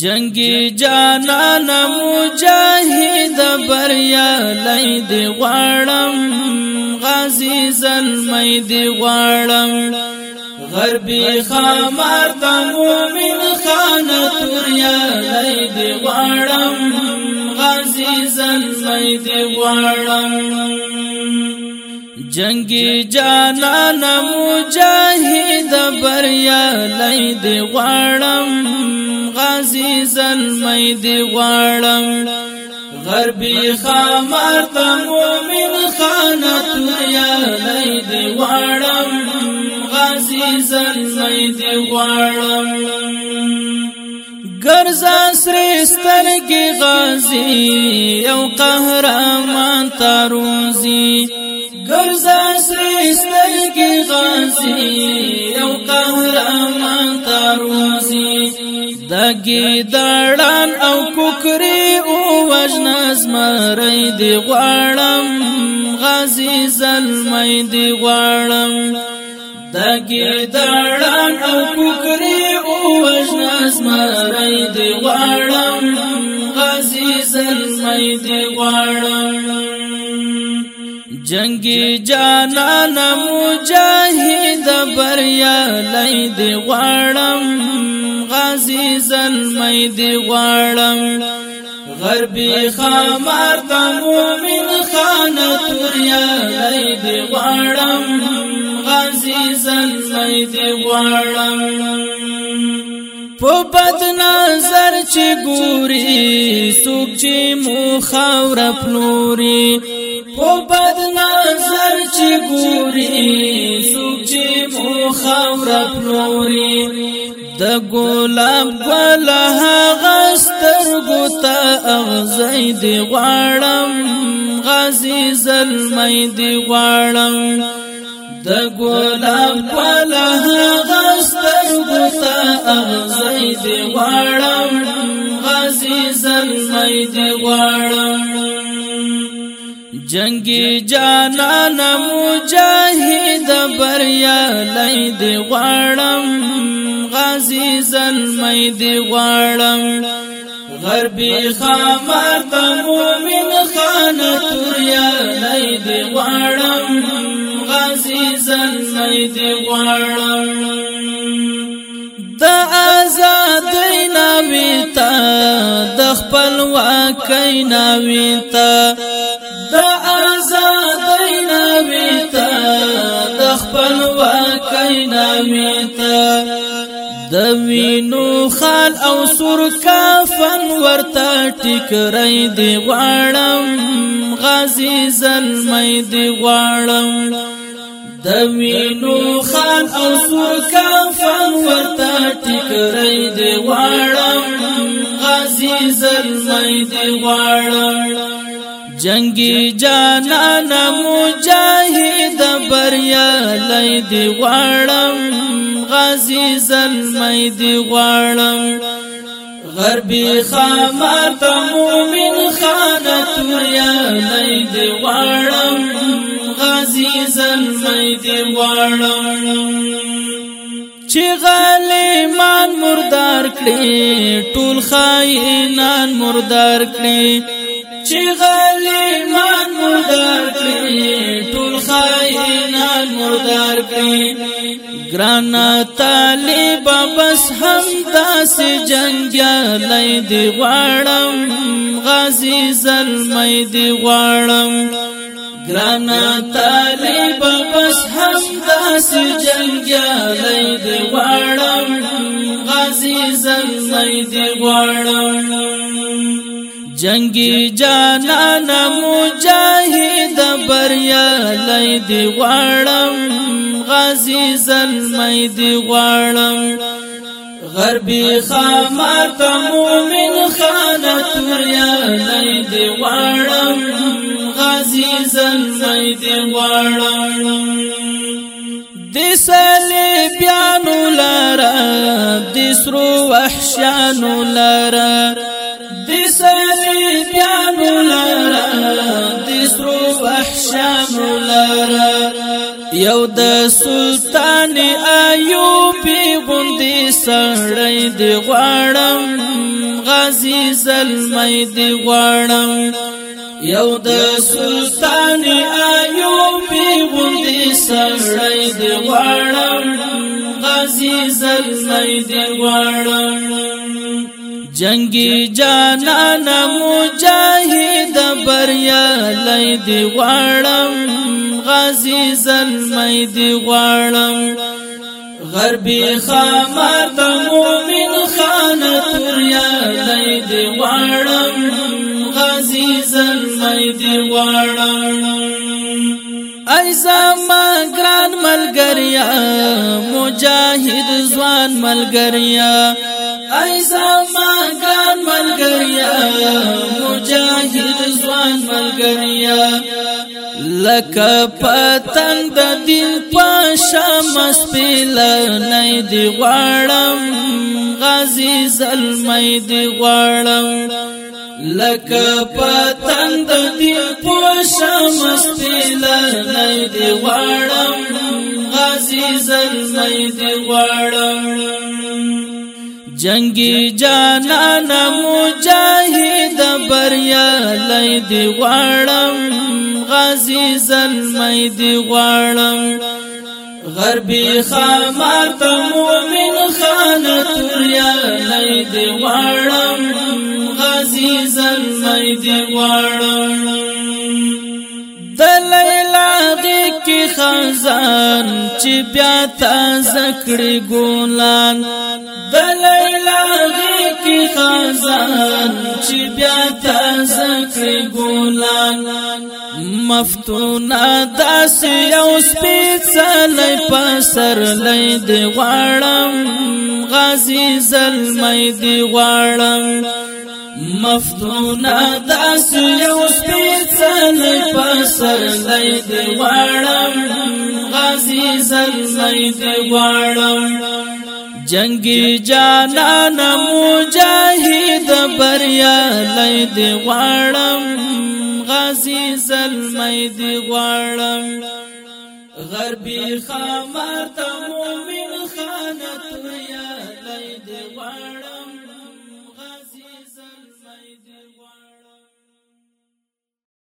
جنگی جانانا مجاہد بریا لئی دی غارم غازی ظلمی دی غارم غربی خامار دا مومن خان توریا لئی دی غارم غازی ظلمی دی غارم جنگی جانانا مجاہد بریا لئی دی غارم عزیزا مې دی غړم غربي خامار ته مؤمن خانت یا مې دی غړم عزیزا مې دی غړم ګرځا سر سترګې غازي او قهرمان تاروزي ګرځا سر سترګې غازي او قهرمان لګي دړان او کوکري او وجن زمري دی غړم غازي زلمي دی غړم دګي دړان او کوکري او وجن زمري دی غړم غازي زلمي دی غړم جنگی جانا نمو جاہی دبریا لئی دی غارم عزیز المید غړم غربي خمار د مومن خان توریا لید غړم عزیز المید غړم په بد نظر چې ګوري څوک چې مو خاور پلوري په بد نظر چې ګوري څوک چې مو خاور پلوري د ګلاب ګل هغه سترګو ته اغزي دی غړم غازي زلمي دی غړم د ګلاب ګل هغه سترګو ته اغزي دی غړم غازي زلمي دی غړم جنگی جانان مجاہد بریا لئی دی غړم عزیز المید غړم غربي خامار د مومن خان توریا لید غړم عزیز المید غړم د آزاد نویتا د خپل واکې نویتا د آزاد نویتا د خپل واکې نویتا د وینو خال او سر کفن ورته ټیکرای دی غړم غازی زلمی دی غړم د وینو خال او سر کفن ورته ټیکرای دی غړم غازی زلمی دی غړم جنگی جانا نمو جاہی دا بریا لائی دی غارم عزیز المید غوارم غربی خامات مومن خانت یا مید غوارم غازی زلمید غوارم چې غلیمان مردار کړي ټول خائنان مردار کړي چې غلیمان مردار کړي ګرانا طالب بس هم داس جنگیا لید غړم غازی زلمی دی غړم ګرانا طالب بس هم داس جنگیا لید غړم غازی زلمی دی غړم جنگی جانا مجاهد بریا لید غړم عزیز المید غواړم غربي خامات مومن خانت یا لید غواړم غازی زلمید غواړم د سلی بیانو لارا دسرو وحشانو لارا د بيانو بیانو لارا دسرو وحشانو یو د سلطان ایوب غوندې سړی دی غواړم غازی زلمی دی غواړم یو د سلطان ایوب غوندې سړی دی غواړم غازی زلمی دی غواړم جنگی جانا نمو جاہی دبریا لائی دی غواړم عزیز المید غواړم غربي خامات مومن خان توریا لید غواړم عزیز المید غواړم ایزما ګران ملګریا مجاهد ځوان ملګریا ایزما ګران ملګریا مجاهد ځوان ملګریا لکه پتنګ د دین پاشا مسپل نه دی غړم غازی زلمی دی غړم لکه پتنګ د دین پاشا مسپل نه دی غړم غازی زلمی دی غړم جنگی جانا نمو جاہی دا بریا لائی دی غارم غازی زلمی دی غواړم غربی خامات مومن خان توریا لای دی غواړم غازی زلمی دی غواړم د لیلا دی کی خزان چې بیا تازه کړی ګولان د لیلا کې خزان چې بیا تازه کړ ګلان مفتونا داس یو سپېڅلې پسر لید غړم غازي زلمې دی غړم مفتونا داس یو سپېڅلې پسر لید غړم غازي زلمې دی غړم جنگی جانان مجاہد بریا لئی دی غارم غازی زلمی دی غارم غربی خامات مومن